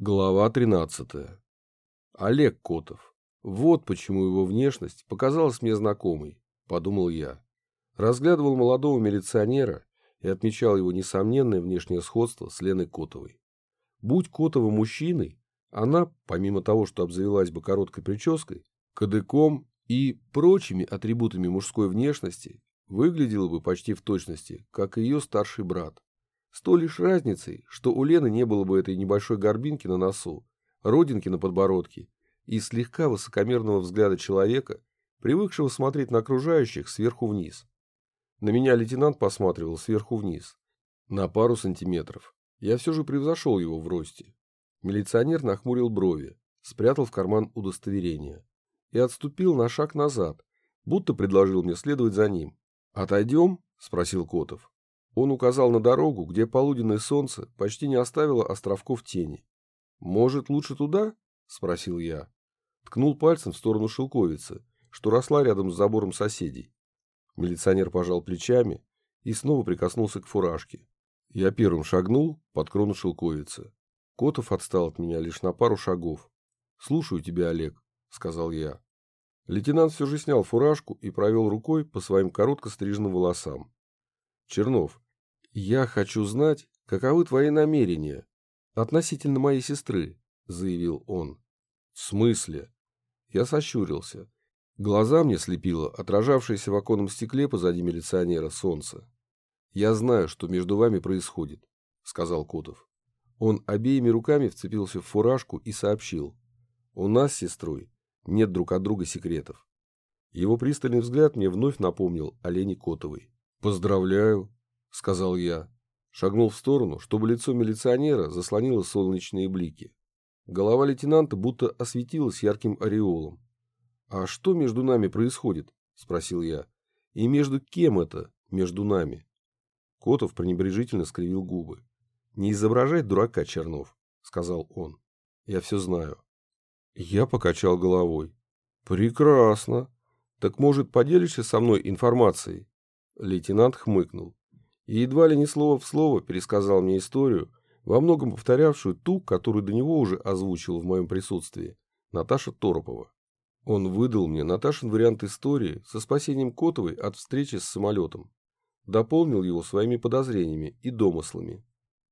Глава 13. Олег Котов. Вот почему его внешность показалась мне знакомой, подумал я. Разглядывал молодого милиционера и отмечал его несомненное внешнее сходство с Леной Котовой. Будь Котова мужчиной, она, помимо того, что обзавелась бы короткой прической, кадыком и прочими атрибутами мужской внешности, выглядела бы почти в точности, как ее старший брат. С той лишь разницей, что у Лены не было бы этой небольшой горбинки на носу, родинки на подбородке и слегка высокомерного взгляда человека, привыкшего смотреть на окружающих сверху вниз. На меня лейтенант посматривал сверху вниз, на пару сантиметров. Я все же превзошел его в росте. Милиционер нахмурил брови, спрятал в карман удостоверение и отступил на шаг назад, будто предложил мне следовать за ним. «Отойдем?» – спросил Котов. Он указал на дорогу, где полуденное солнце почти не оставило островков тени. «Может, лучше туда?» – спросил я. Ткнул пальцем в сторону шелковицы, что росла рядом с забором соседей. Милиционер пожал плечами и снова прикоснулся к фуражке. Я первым шагнул под крону шелковицы. Котов отстал от меня лишь на пару шагов. «Слушаю тебя, Олег», — сказал я. Лейтенант все же снял фуражку и провел рукой по своим коротко стриженным волосам. «Чернов, «Я хочу знать, каковы твои намерения относительно моей сестры», — заявил он. «В смысле?» Я сощурился. Глаза мне слепило отражавшееся в оконном стекле позади милиционера солнце. «Я знаю, что между вами происходит», — сказал Котов. Он обеими руками вцепился в фуражку и сообщил. «У нас с сестрой нет друг от друга секретов». Его пристальный взгляд мне вновь напомнил о Лене Котовой. «Поздравляю», — сказал я. Шагнул в сторону, чтобы лицо милиционера заслонило солнечные блики. Голова лейтенанта будто осветилась ярким ореолом. «А что между нами происходит?» — спросил я. «И между кем это между нами?» Котов пренебрежительно скривил губы. «Не изображай дурака, Чернов», — сказал он. «Я все знаю». Я покачал головой. «Прекрасно. Так, может, поделишься со мной информацией?» Лейтенант хмыкнул и едва ли не слово в слово пересказал мне историю, во многом повторявшую ту, которую до него уже озвучил в моем присутствии Наташа Торопова. Он выдал мне Наташин вариант истории со спасением Котовой от встречи с самолетом. Дополнил его своими подозрениями и домыслами.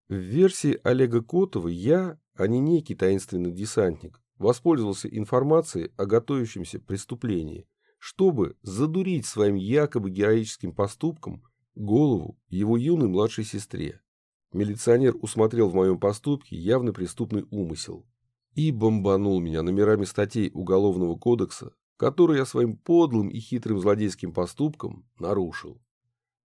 В версии Олега Котова я, а не некий таинственный десантник, воспользовался информацией о готовящемся преступлении, чтобы задурить своим якобы героическим поступком голову его юной младшей сестре. Милиционер усмотрел в моем поступке явный преступный умысел и бомбанул меня номерами статей Уголовного кодекса, которые я своим подлым и хитрым злодейским поступком нарушил.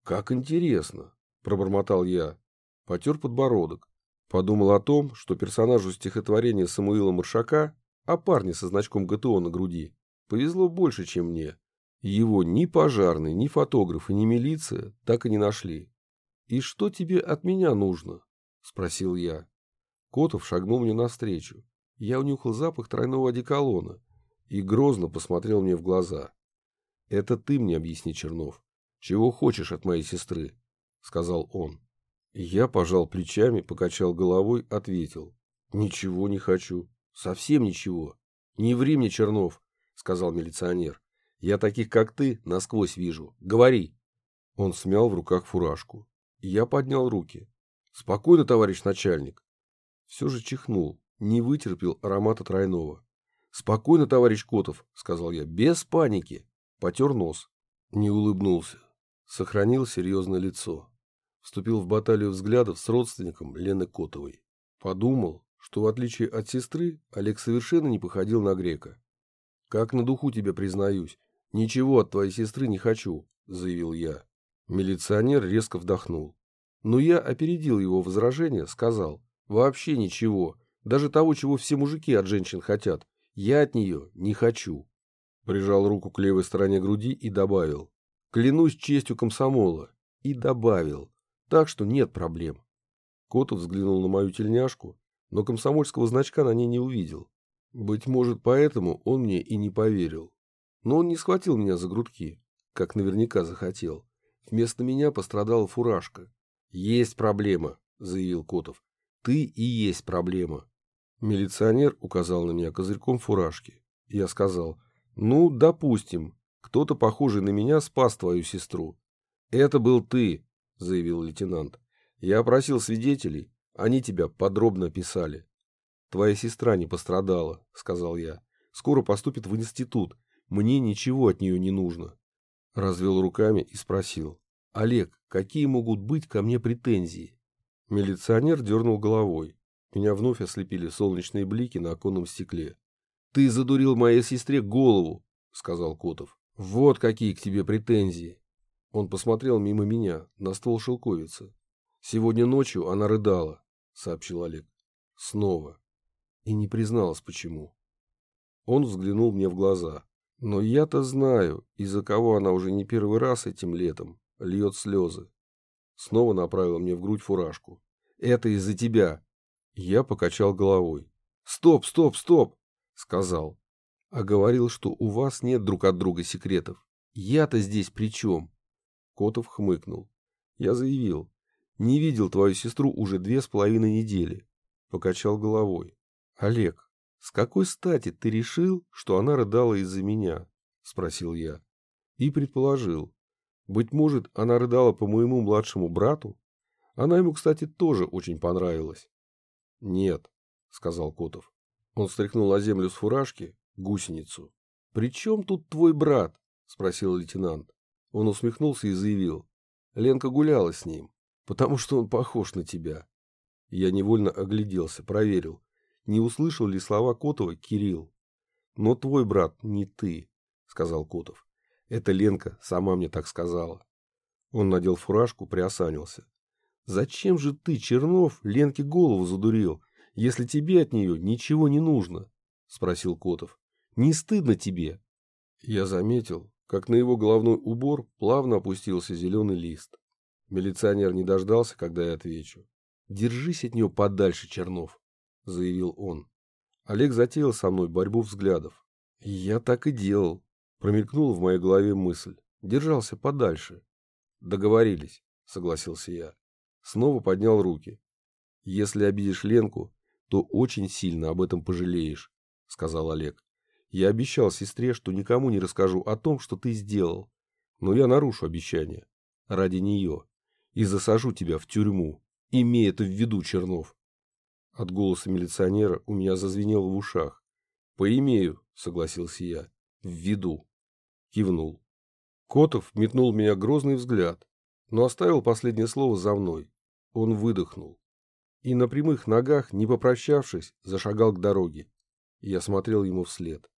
«Как интересно!» – пробормотал я. Потер подбородок. Подумал о том, что персонажу стихотворения Самуила Маршака, о парне со значком ГТО на груди, повезло больше, чем мне. Его ни пожарный, ни фотографы, ни милиция так и не нашли. «И что тебе от меня нужно?» – спросил я. Котов шагнул мне навстречу. Я унюхал запах тройного одеколона и грозно посмотрел мне в глаза. «Это ты мне объясни, Чернов. Чего хочешь от моей сестры?» – сказал он. Я пожал плечами, покачал головой, ответил. «Ничего не хочу. Совсем ничего. Не ври мне, Чернов», – сказал милиционер. Я таких, как ты, насквозь вижу. Говори. Он смял в руках фуражку. Я поднял руки. Спокойно, товарищ начальник. Все же чихнул. Не вытерпел аромата тройного. Спокойно, товарищ Котов, сказал я. Без паники. Потер нос. Не улыбнулся. Сохранил серьезное лицо. Вступил в баталию взглядов с родственником Лены Котовой. Подумал, что в отличие от сестры, Олег совершенно не походил на грека. Как на духу тебе признаюсь, «Ничего от твоей сестры не хочу», — заявил я. Милиционер резко вдохнул. Но я опередил его возражение, сказал. «Вообще ничего. Даже того, чего все мужики от женщин хотят. Я от нее не хочу». Прижал руку к левой стороне груди и добавил. «Клянусь честью комсомола». И добавил. Так что нет проблем. Котов взглянул на мою тельняшку, но комсомольского значка на ней не увидел. Быть может, поэтому он мне и не поверил. Но он не схватил меня за грудки, как наверняка захотел. Вместо меня пострадала фуражка. «Есть проблема», — заявил Котов. «Ты и есть проблема». Милиционер указал на меня козырьком фуражки. Я сказал, ну, допустим, кто-то, похожий на меня, спас твою сестру. Это был ты, заявил лейтенант. Я опросил свидетелей, они тебя подробно описали. Твоя сестра не пострадала, сказал я. Скоро поступит в институт. Мне ничего от нее не нужно. Развел руками и спросил. Олег, какие могут быть ко мне претензии? Милиционер дернул головой. Меня вновь ослепили солнечные блики на оконном стекле. «Ты задурил моей сестре голову», — сказал Котов. «Вот какие к тебе претензии». Он посмотрел мимо меня, на ствол шелковицы. «Сегодня ночью она рыдала», — сообщил Олег. «Снова». И не призналась, почему. Он взглянул мне в глаза. Но я-то знаю, из-за кого она уже не первый раз этим летом льет слезы. Снова направила мне в грудь фуражку. «Это из-за тебя!» Я покачал головой. «Стоп, стоп, стоп!» — сказал. «А говорил, что у вас нет друг от друга секретов. Я-то здесь при чем?» Котов хмыкнул. Я заявил. «Не видел твою сестру уже две с половиной недели». Покачал головой. «Олег, с какой стати ты решил, что она рыдала из-за меня?» — спросил я. И предположил. Быть может, она рыдала по моему младшему брату? Она ему, кстати, тоже очень понравилась. Нет, сказал Котов. Он стряхнул о землю с фуражки гусеницу. При чем тут твой брат? спросил лейтенант. Он усмехнулся и заявил. Ленка гуляла с ним, потому что он похож на тебя. Я невольно огляделся, проверил, не услышал ли слова Котова Кирилл. Но твой брат не ты, сказал Котов. Это Ленка сама мне так сказала. Он надел фуражку, приосанился. Зачем же ты, Чернов, Ленке голову задурил, если тебе от нее ничего не нужно? Спросил Котов. Не стыдно тебе? Я заметил, как на его головной убор плавно опустился зеленый лист. Милиционер не дождался, когда я отвечу. «Держись от нее подальше, Чернов», — заявил он. Олег затеял со мной борьбу взглядов. Я так и делал. Промелькнула в моей голове мысль. Держался подальше. Договорились, согласился я. Снова поднял руки. Если обидишь Ленку, то очень сильно об этом пожалеешь, сказал Олег. Я обещал сестре, что никому не расскажу о том, что ты сделал. Но я нарушу обещание. Ради нее. И засажу тебя в тюрьму. Имей это в виду, Чернов. От голоса милиционера у меня зазвенело в ушах. «Поимею», — согласился я, — «в виду» кивнул. Котов метнул меня грозный взгляд, но оставил последнее слово за мной. Он выдохнул. И на прямых ногах, не попрощавшись, зашагал к дороге. Я смотрел ему вслед.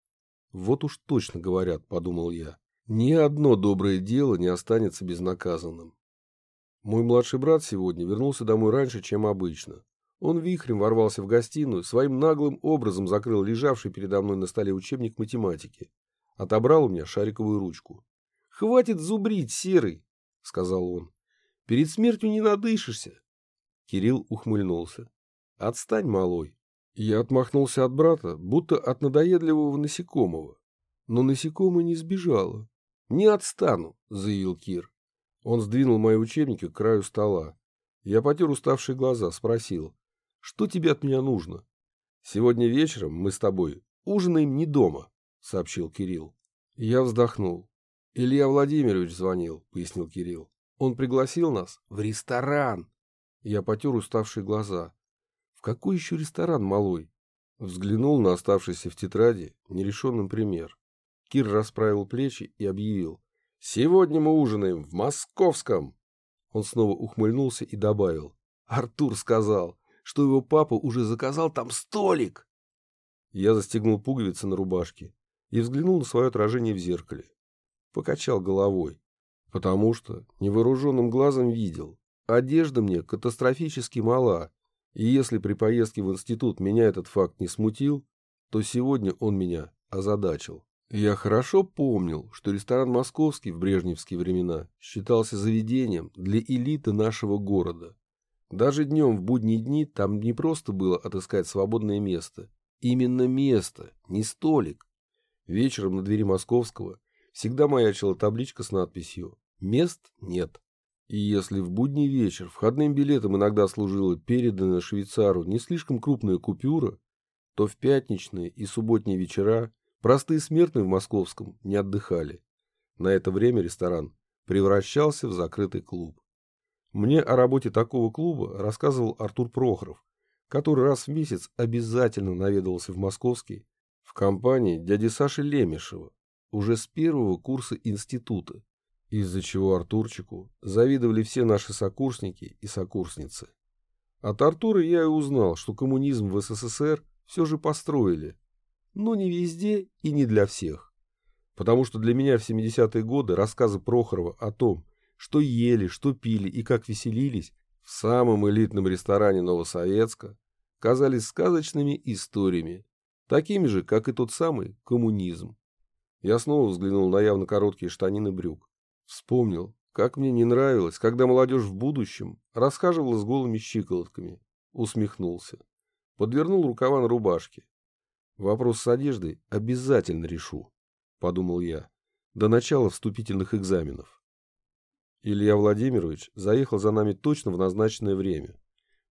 Вот уж точно говорят, подумал я, ни одно доброе дело не останется безнаказанным. Мой младший брат сегодня вернулся домой раньше, чем обычно. Он вихрем ворвался в гостиную, своим наглым образом закрыл лежавший передо мной на столе учебник математики. Отобрал у меня шариковую ручку. «Хватит зубрить, серый!» — сказал он. «Перед смертью не надышишься!» Кирилл ухмыльнулся. «Отстань, малой!» Я отмахнулся от брата, будто от надоедливого насекомого. Но насекомое не сбежало. «Не отстану!» — заявил Кир. Он сдвинул мои учебники к краю стола. Я потер уставшие глаза, спросил. «Что тебе от меня нужно?» «Сегодня вечером мы с тобой ужинаем не дома», — сообщил Кирилл. Я вздохнул. «Илья Владимирович звонил», — пояснил Кирилл. «Он пригласил нас в ресторан». Я потер уставшие глаза. «В какой еще ресторан, малой?» Взглянул на оставшийся в тетради нерешенным пример. Кир расправил плечи и объявил. «Сегодня мы ужинаем в московском!» Он снова ухмыльнулся и добавил. «Артур сказал, что его папа уже заказал там столик!» Я застегнул пуговицы на рубашке и взглянул на свое отражение в зеркале. Покачал головой, потому что невооруженным глазом видел. Одежда мне катастрофически мала, и если при поездке в институт меня этот факт не смутил, то сегодня он меня озадачил. Я хорошо помнил, что ресторан «Московский» в брежневские времена считался заведением для элиты нашего города. Даже днем в будние дни там не просто было отыскать свободное место. Именно место, не столик. Вечером на двери Московского всегда маячила табличка с надписью «Мест нет». И если в будний вечер входным билетом иногда служила переданная швейцару не слишком крупная купюра, то в пятничные и субботние вечера простые смертные в Московском не отдыхали. На это время ресторан превращался в закрытый клуб. Мне о работе такого клуба рассказывал Артур Прохоров, который раз в месяц обязательно наведывался в Московский в компании дяди Саши Лемешева, уже с первого курса института, из-за чего Артурчику завидовали все наши сокурсники и сокурсницы. От Артура я и узнал, что коммунизм в СССР все же построили, но не везде и не для всех. Потому что для меня в 70-е годы рассказы Прохорова о том, что ели, что пили и как веселились в самом элитном ресторане Новосоветска, казались сказочными историями, такими же, как и тот самый коммунизм. Я снова взглянул на явно короткие штанины брюк. Вспомнил, как мне не нравилось, когда молодежь в будущем расхаживала с голыми щиколотками. Усмехнулся. Подвернул рукава на рубашке. Вопрос с одеждой обязательно решу, подумал я, до начала вступительных экзаменов. Илья Владимирович заехал за нами точно в назначенное время.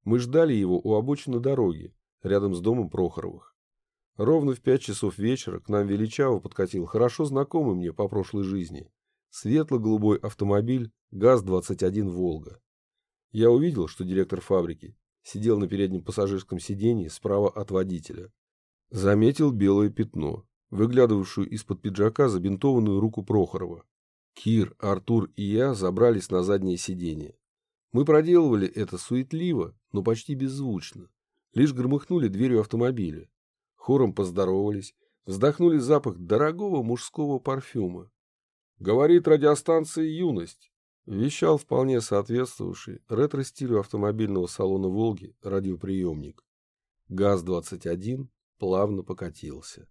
Мы ждали его у обочины дороги, рядом с домом Прохоровых. Ровно в пять часов вечера к нам величаво подкатил хорошо знакомый мне по прошлой жизни светло-голубой автомобиль ГАЗ-21 «Волга». Я увидел, что директор фабрики сидел на переднем пассажирском сиденье справа от водителя. Заметил белое пятно, выглядывавшую из-под пиджака забинтованную руку Прохорова. Кир, Артур и я забрались на заднее сиденье. Мы проделывали это суетливо, но почти беззвучно. Лишь громыхнули дверью автомобиля. Хором поздоровались, вздохнули запах дорогого мужского парфюма. «Говорит радиостанция «Юность», — вещал вполне соответствующий ретро-стилю автомобильного салона «Волги» радиоприемник. ГАЗ-21 плавно покатился.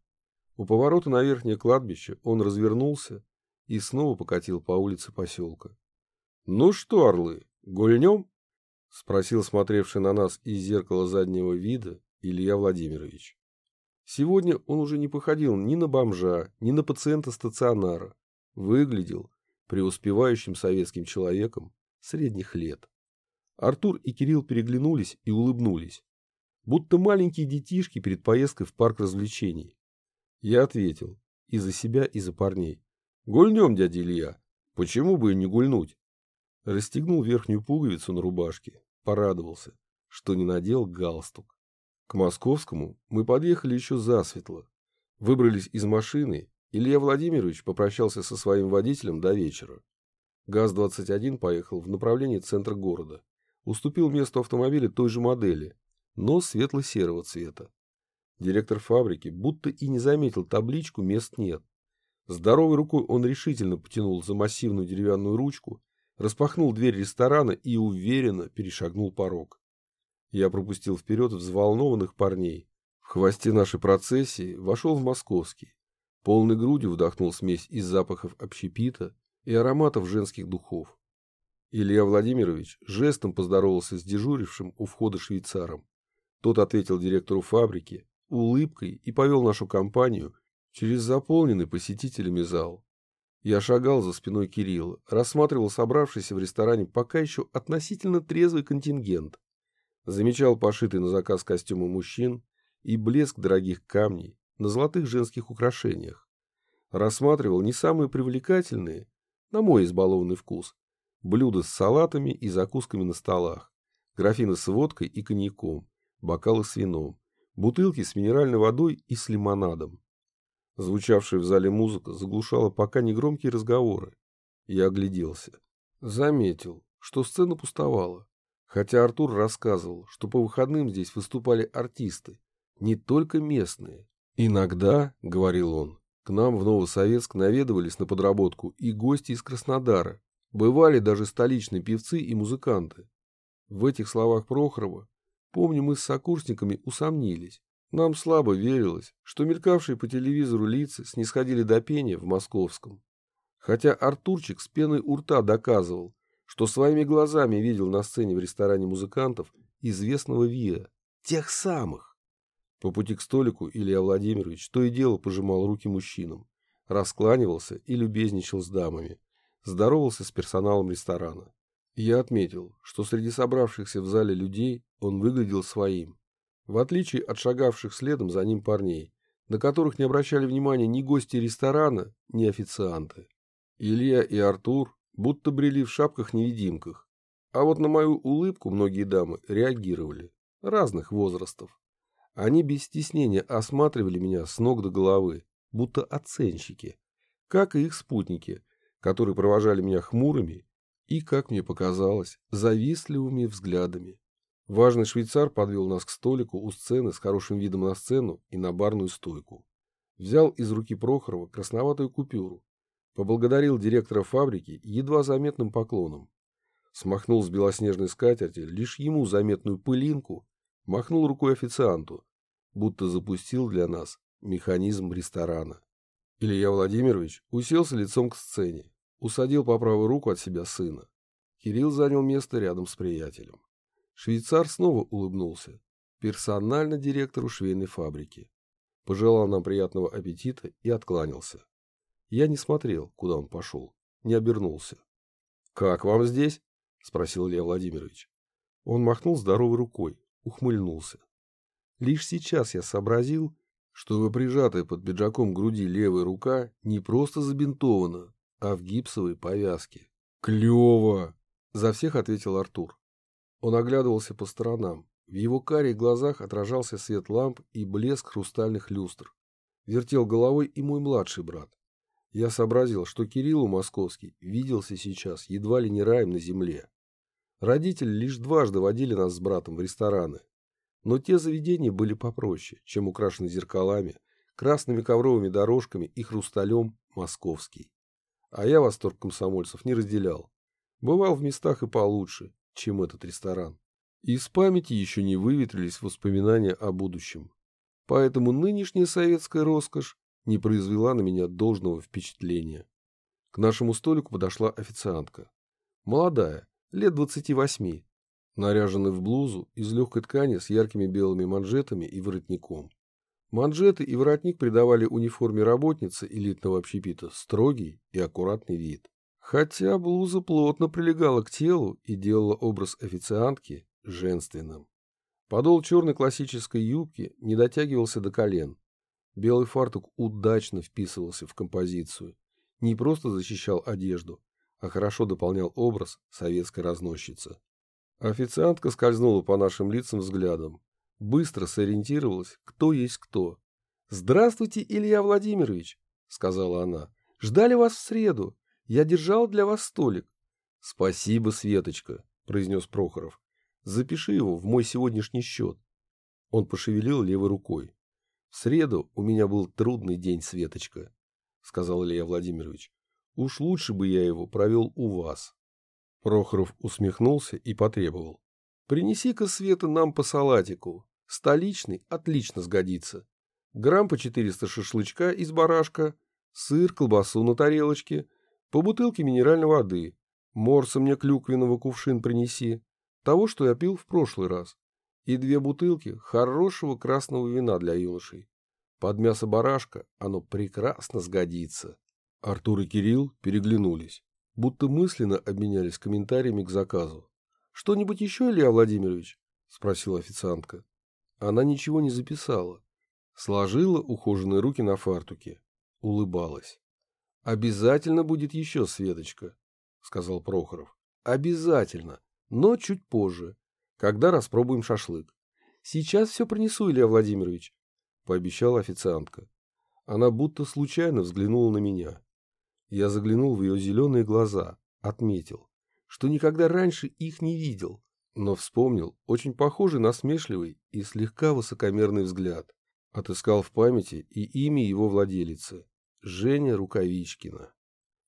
У поворота на верхнее кладбище он развернулся и снова покатил по улице поселка. — Ну что, орлы, гульнем? — спросил смотревший на нас из зеркала заднего вида Илья Владимирович. Сегодня он уже не походил ни на бомжа, ни на пациента стационара. Выглядел преуспевающим советским человеком средних лет. Артур и Кирилл переглянулись и улыбнулись, будто маленькие детишки перед поездкой в парк развлечений. Я ответил, и за себя, и за парней. Гульнем, дядя Илья. Почему бы и не гульнуть? Расстегнул верхнюю пуговицу на рубашке. Порадовался, что не надел галстук. К Московскому мы подъехали еще засветло. Выбрались из машины. Илья Владимирович попрощался со своим водителем до вечера. ГАЗ-21 поехал в направлении центра города. Уступил место автомобиля той же модели, но светло-серого цвета. Директор фабрики будто и не заметил табличку «Мест нет». Здоровой рукой он решительно потянул за массивную деревянную ручку, распахнул дверь ресторана и уверенно перешагнул порог. Я пропустил вперед взволнованных парней. В хвосте нашей процессии вошел в московский. Полной грудью вдохнул смесь из запахов общепита и ароматов женских духов. Илья Владимирович жестом поздоровался с дежурившим у входа швейцаром. Тот ответил директору фабрики улыбкой и повел нашу компанию через заполненный посетителями зал. Я шагал за спиной Кирилла, рассматривал собравшийся в ресторане пока еще относительно трезвый контингент. Замечал пошитый на заказ костюмы мужчин и блеск дорогих камней на золотых женских украшениях. Рассматривал не самые привлекательные, на мой избалованный вкус, блюда с салатами и закусками на столах, графины с водкой и коньяком, бокалы с вином, бутылки с минеральной водой и с лимонадом. Звучавшая в зале музыка заглушала пока негромкие разговоры. Я огляделся. Заметил, что сцена пустовала. Хотя Артур рассказывал, что по выходным здесь выступали артисты, не только местные. Иногда, — говорил он, — к нам в Новосоветск наведывались на подработку и гости из Краснодара. Бывали даже столичные певцы и музыканты. В этих словах Прохорова, помню, мы с сокурсниками усомнились. Нам слабо верилось, что мелькавшие по телевизору лица снисходили до пения в московском. Хотя Артурчик с пеной у рта доказывал, что своими глазами видел на сцене в ресторане музыкантов известного ВИА, тех самых. По пути к столику Илья Владимирович то и дело пожимал руки мужчинам, раскланивался и любезничал с дамами, здоровался с персоналом ресторана. Я отметил, что среди собравшихся в зале людей он выглядел своим, в отличие от шагавших следом за ним парней, на которых не обращали внимания ни гости ресторана, ни официанты. Илья и Артур будто брели в шапках-невидимках, а вот на мою улыбку многие дамы реагировали, разных возрастов. Они без стеснения осматривали меня с ног до головы, будто оценщики, как и их спутники, которые провожали меня хмурыми и, как мне показалось, завистливыми взглядами. Важный швейцар подвел нас к столику у сцены с хорошим видом на сцену и на барную стойку. Взял из руки Прохорова красноватую купюру, поблагодарил директора фабрики едва заметным поклоном, смахнул с белоснежной скатерти лишь ему заметную пылинку, махнул рукой официанту, будто запустил для нас механизм ресторана. Илья Владимирович уселся лицом к сцене, усадил по правую руку от себя сына. Кирилл занял место рядом с приятелем. Швейцар снова улыбнулся, персонально директору швейной фабрики. Пожелал нам приятного аппетита и откланялся. Я не смотрел, куда он пошел, не обернулся. — Как вам здесь? — спросил Илья Владимирович. Он махнул здоровой рукой, ухмыльнулся. Лишь сейчас я сообразил, что его прижатая под пиджаком груди левая рука не просто забинтована, а в гипсовой повязке. «Клево!» — за всех ответил Артур. Он оглядывался по сторонам. В его карих глазах отражался свет ламп и блеск хрустальных люстр. Вертел головой и мой младший брат. Я сообразил, что Кириллу Московский виделся сейчас едва ли не раем на земле. Родители лишь дважды водили нас с братом в рестораны. Но те заведения были попроще, чем украшены зеркалами, красными ковровыми дорожками и хрусталем московский. А я восторг комсомольцев не разделял. Бывал в местах и получше, чем этот ресторан. Из памяти еще не выветрились воспоминания о будущем. Поэтому нынешняя советская роскошь не произвела на меня должного впечатления. К нашему столику подошла официантка. Молодая, лет двадцати восьми, наряженная в блузу из легкой ткани с яркими белыми манжетами и воротником. Манжеты и воротник придавали униформе работницы элитного общепита строгий и аккуратный вид. Хотя блуза плотно прилегала к телу и делала образ официантки женственным. Подол черной классической юбки не дотягивался до колен, Белый фартук удачно вписывался в композицию. Не просто защищал одежду, а хорошо дополнял образ советской разносчицы. Официантка скользнула по нашим лицам взглядом. Быстро сориентировалась, кто есть кто. «Здравствуйте, Илья Владимирович!» — сказала она. «Ждали вас в среду. Я держал для вас столик». «Спасибо, Светочка», — произнес Прохоров. «Запиши его в мой сегодняшний счет». Он пошевелил левой рукой. В среду у меня был трудный день, Светочка, сказал Илья Владимирович. Уж лучше бы я его провел у вас. Прохоров усмехнулся и потребовал. Принеси-ка, Света, нам по салатику. Столичный отлично сгодится. Грамм по 400 шашлычка из барашка, сыр, колбасу на тарелочке, по бутылке минеральной воды. Морса мне клюквенного кувшин принеси. Того, что я пил в прошлый раз и две бутылки хорошего красного вина для юношей. Под мясо барашка оно прекрасно сгодится. Артур и Кирилл переглянулись, будто мысленно обменялись комментариями к заказу. «Что-нибудь еще, Илья Владимирович?» – спросила официантка. Она ничего не записала. Сложила ухоженные руки на фартуке. Улыбалась. «Обязательно будет еще, Светочка», — сказал Прохоров. «Обязательно, но чуть позже когда распробуем шашлык. Сейчас все принесу, Илья Владимирович, пообещала официантка. Она будто случайно взглянула на меня. Я заглянул в ее зеленые глаза, отметил, что никогда раньше их не видел, но вспомнил очень похожий на смешливый и слегка высокомерный взгляд. Отыскал в памяти и имя его владелицы – Женя Рукавичкина.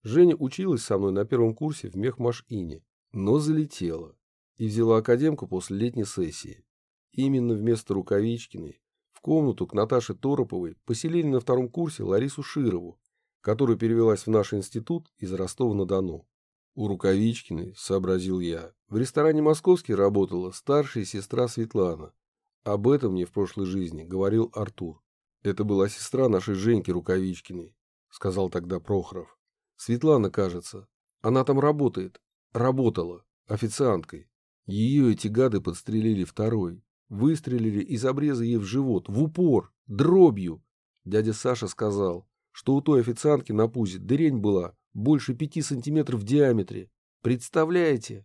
Женя училась со мной на первом курсе в Мехмаш-Ине, но залетела и взяла академку после летней сессии. Именно вместо Рукавичкиной в комнату к Наташе Тороповой поселили на втором курсе Ларису Широву, которая перевелась в наш институт из Ростова-на-Дону. У Рукавичкиной, сообразил я, в ресторане «Московский» работала старшая сестра Светлана. Об этом мне в прошлой жизни говорил Артур. Это была сестра нашей Женьки Рукавичкиной, сказал тогда Прохоров. Светлана, кажется. Она там работает. Работала. Официанткой. Ее эти гады подстрелили второй, Выстрелили из обреза ей в живот, в упор, дробью. Дядя Саша сказал, что у той официантки на пузе дырень была больше пяти сантиметров в диаметре. Представляете?